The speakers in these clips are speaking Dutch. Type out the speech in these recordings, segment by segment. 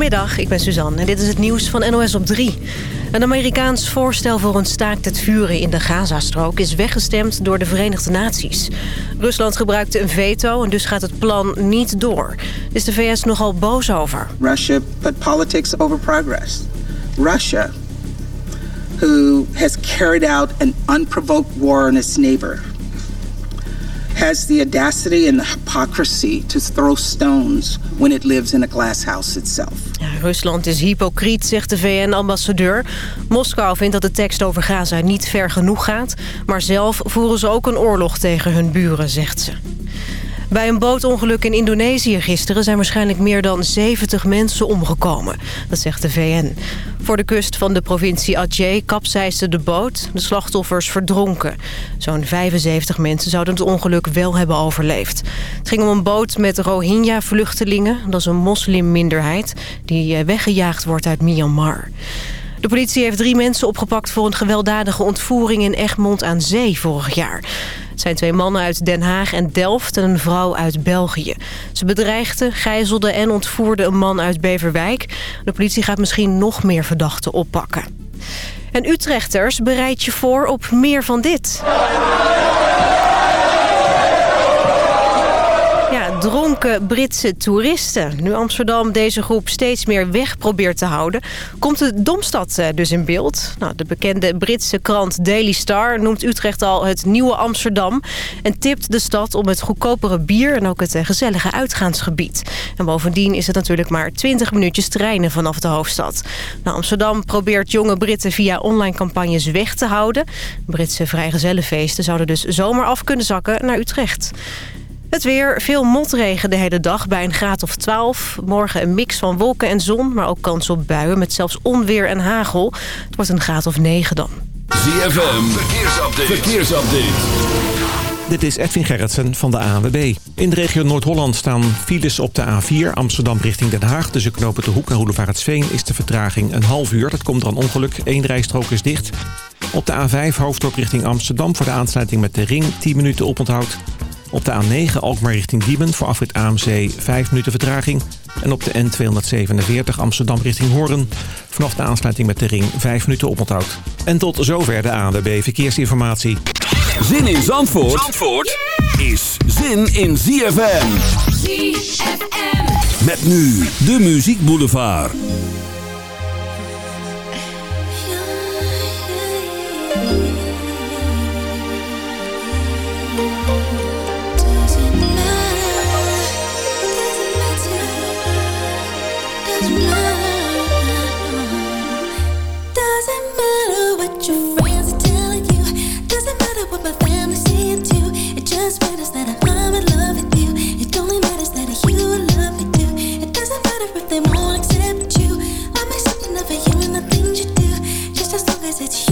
Goedemiddag, ik ben Suzanne en dit is het nieuws van NOS op 3. Een Amerikaans voorstel voor een staakt het vuren in de Gazastrook... is weggestemd door de Verenigde Naties. Rusland gebruikte een veto en dus gaat het plan niet door. Is de VS nogal boos over. Russia put politics over progress. Russia, who has carried out an unprovoked war on its neighbor... has the audacity and the hypocrisy to throw stones when it lives in a glass house itself. Rusland is hypocriet, zegt de VN-ambassadeur. Moskou vindt dat de tekst over Gaza niet ver genoeg gaat... maar zelf voeren ze ook een oorlog tegen hun buren, zegt ze. Bij een bootongeluk in Indonesië gisteren zijn waarschijnlijk meer dan 70 mensen omgekomen. Dat zegt de VN. Voor de kust van de provincie Aceh kapseisde de boot. De slachtoffers verdronken. Zo'n 75 mensen zouden het ongeluk wel hebben overleefd. Het ging om een boot met Rohingya-vluchtelingen. Dat is een moslimminderheid die eh, weggejaagd wordt uit Myanmar. De politie heeft drie mensen opgepakt voor een gewelddadige ontvoering in Egmond aan Zee vorig jaar. Het zijn twee mannen uit Den Haag en Delft en een vrouw uit België. Ze bedreigden, gijzelden en ontvoerden een man uit Beverwijk. De politie gaat misschien nog meer verdachten oppakken. En Utrechters, bereid je voor op meer van dit. Dronken Britse toeristen. Nu Amsterdam deze groep steeds meer weg probeert te houden... komt de Domstad eh, dus in beeld. Nou, de bekende Britse krant Daily Star noemt Utrecht al het nieuwe Amsterdam... en tipt de stad om het goedkopere bier en ook het eh, gezellige uitgaansgebied. En bovendien is het natuurlijk maar 20 minuutjes treinen vanaf de hoofdstad. Nou, Amsterdam probeert jonge Britten via online campagnes weg te houden. Britse vrijgezellenfeesten zouden dus zomaar af kunnen zakken naar Utrecht. Het weer, veel motregen de hele dag bij een graad of 12. Morgen een mix van wolken en zon, maar ook kans op buien... met zelfs onweer en hagel. Het wordt een graad of 9 dan. ZFM, verkeersupdate. verkeersupdate. Dit is Edwin Gerritsen van de ANWB. In de regio Noord-Holland staan files op de A4 Amsterdam richting Den Haag. Tussen knopen de Hoek en Roelevaretsveen is de vertraging een half uur. Dat komt er een ongeluk. Eén rijstrook is dicht. Op de A5 hoofddorp richting Amsterdam voor de aansluiting met de ring 10 minuten oponthoud. Op de A9 Alkmaar richting Diemen voor afrit AMC 5 minuten vertraging. En op de N247 Amsterdam richting Hoorn. Vanaf de aansluiting met de ring 5 minuten oponthoud. En tot zover de ANWB Verkeersinformatie. Zin in Zandvoort, Zandvoort is zin in ZFM. ZFM. Met nu de Muziek Boulevard. is it's you?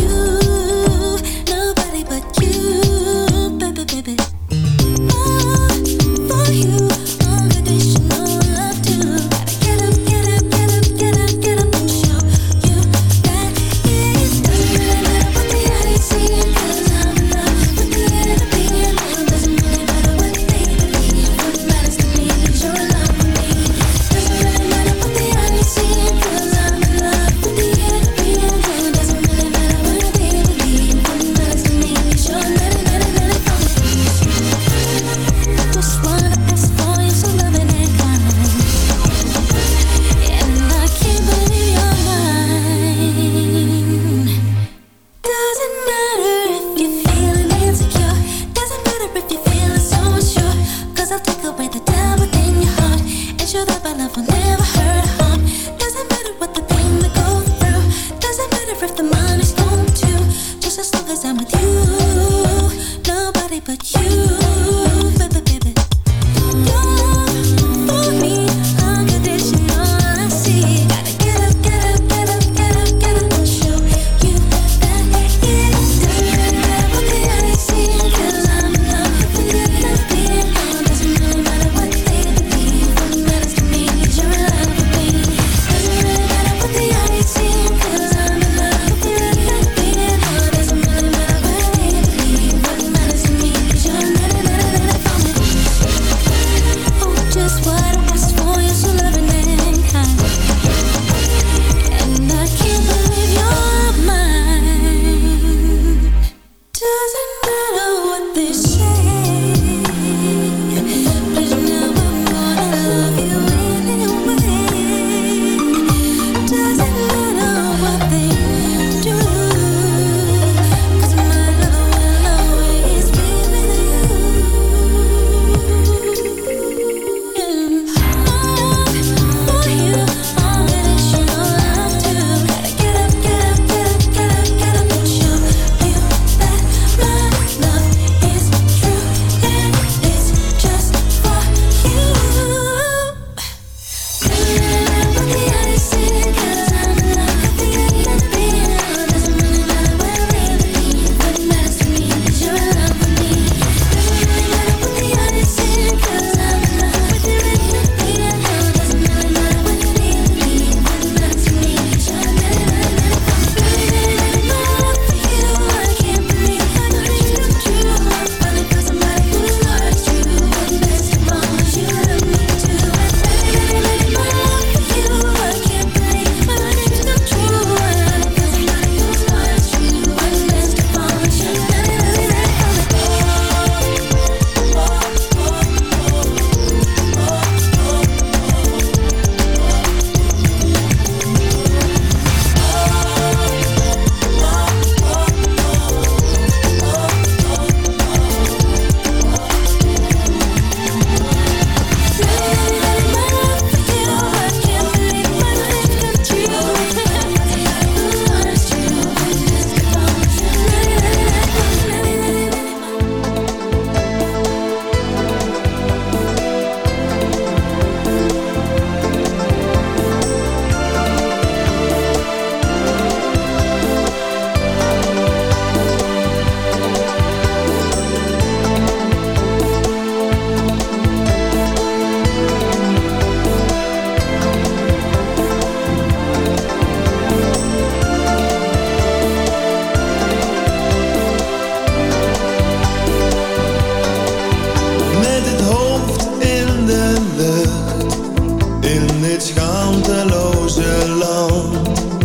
dit schaamteloze land.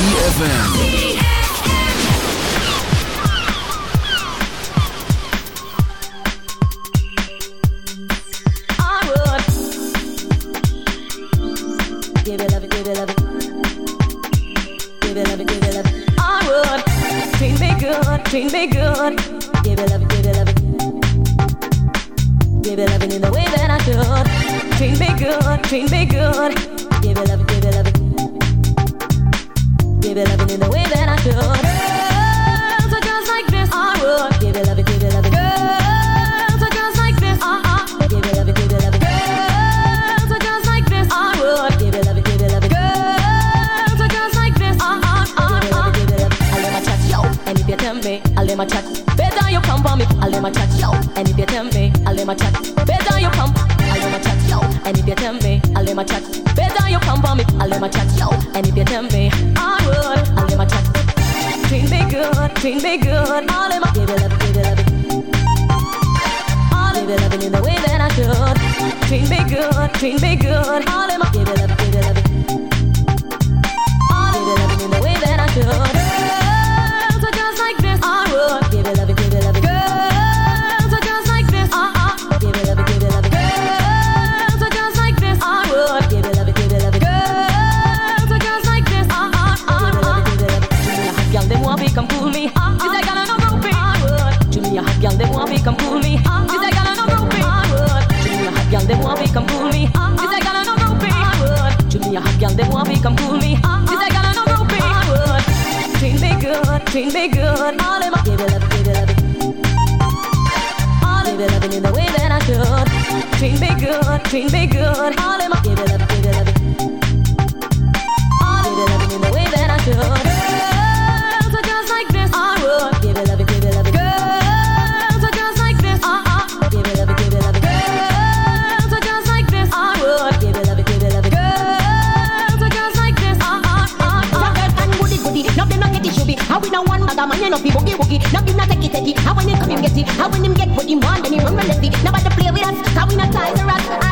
ZFM. Give it, love it, give it, love it. Give it, love it, give it, love it. I would treat me good, treat me good. Give it, love it, give it, love it. Give it, love it in the way that I should. Treat me good, treat me good. good, treat me good, treat be good. All in my give it up, give it up. All give it in the way that I should. Girl. a man, you know, be boogie woogie. Now he's not take it, take it. How when him come, him get it. How when him get what he want, then he run relentlessly. Nobody play with us, how we not ties the rats.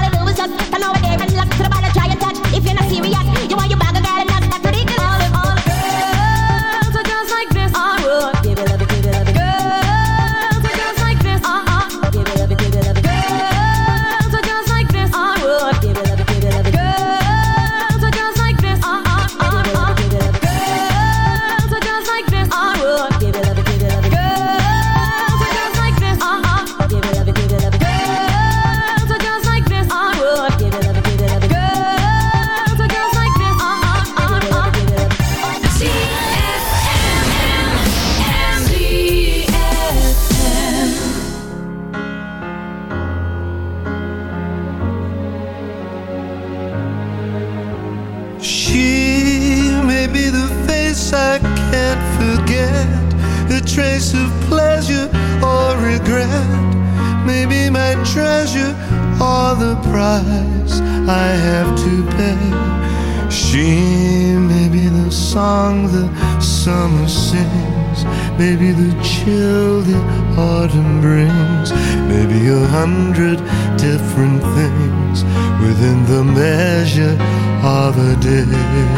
Maybe the chill that autumn brings. Maybe a hundred different things within the measure of a day.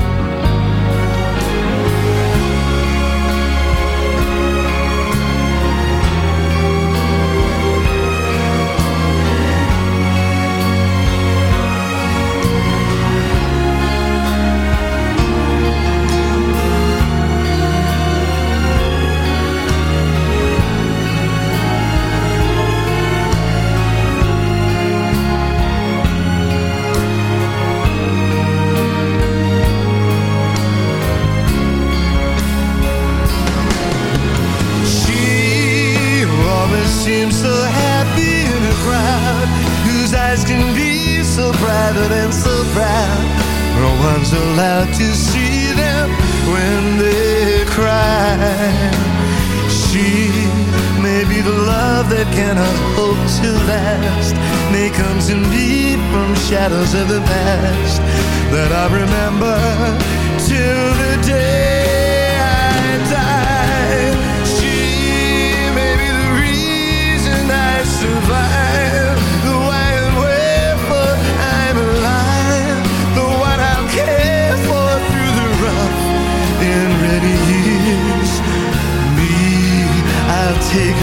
of the past that I remember.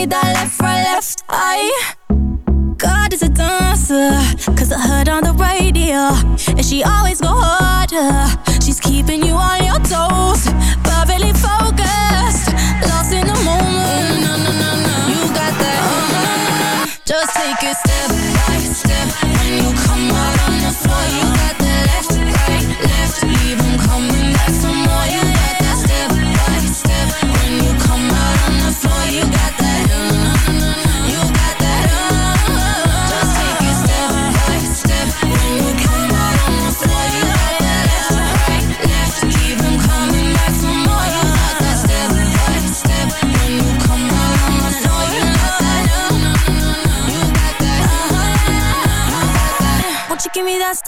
me that left, right, left eye God is a dancer Cause I heard on the radio And she always go harder. She's keeping you on your toes Perfectly focused Lost in the moment. Mm, no, no, no, You got that oh, Just take a step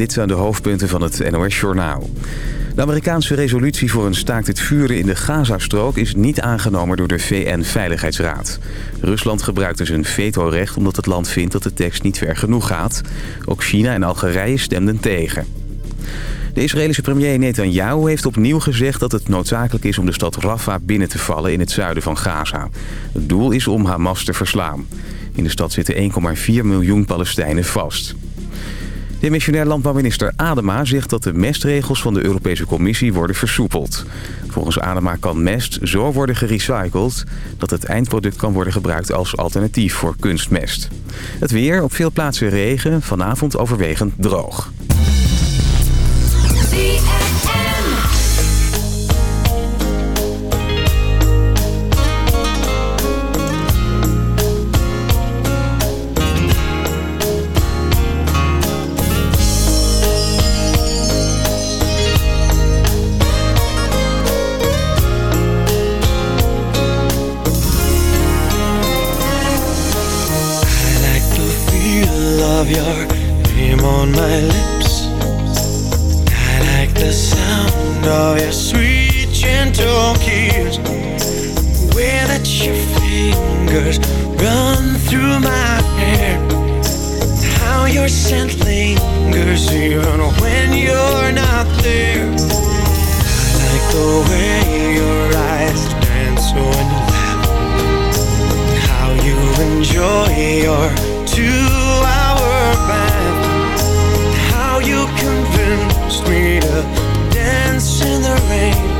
Dit zijn de hoofdpunten van het NOS-journaal. De Amerikaanse resolutie voor een staakt het vuren in de Gazastrook... is niet aangenomen door de VN-veiligheidsraad. Rusland gebruikt dus een vetorecht omdat het land vindt dat de tekst niet ver genoeg gaat. Ook China en Algerije stemden tegen. De Israëlische premier Netanyahu heeft opnieuw gezegd dat het noodzakelijk is om de stad Rafah binnen te vallen in het zuiden van Gaza. Het doel is om Hamas te verslaan. In de stad zitten 1,4 miljoen Palestijnen vast. Demissionair landbouwminister Adema zegt dat de mestregels van de Europese Commissie worden versoepeld. Volgens Adema kan mest zo worden gerecycled dat het eindproduct kan worden gebruikt als alternatief voor kunstmest. Het weer, op veel plaatsen regen, vanavond overwegend droog. On my lips. I like the sound of your sweet, gentle kiss. Way that your fingers run through my hair. How your scent lingers even when you're not there. I like the way your eyes dance when you laugh how you enjoy your two-hour bath. You convinced me to dance in the rain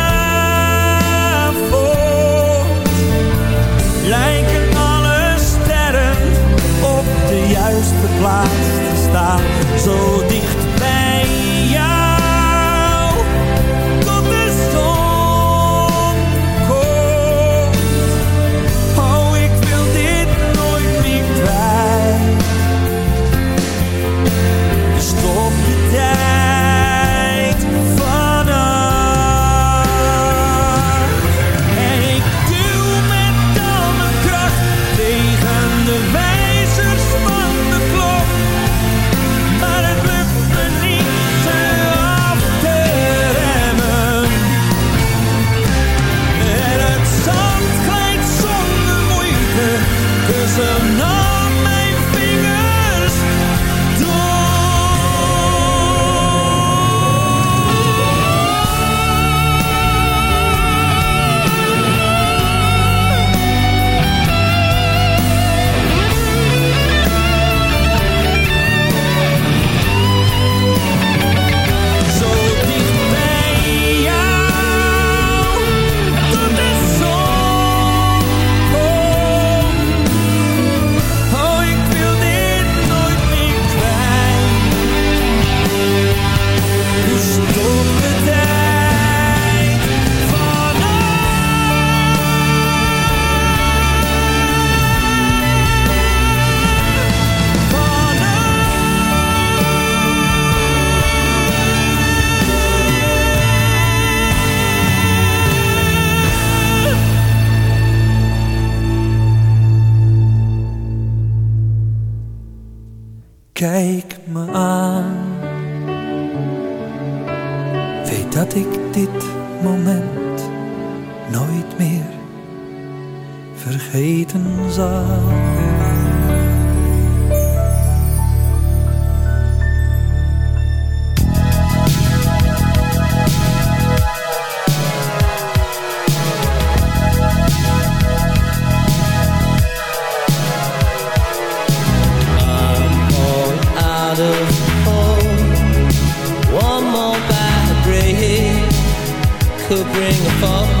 hoogste plaats te staan, zo dicht bij could bring a fall.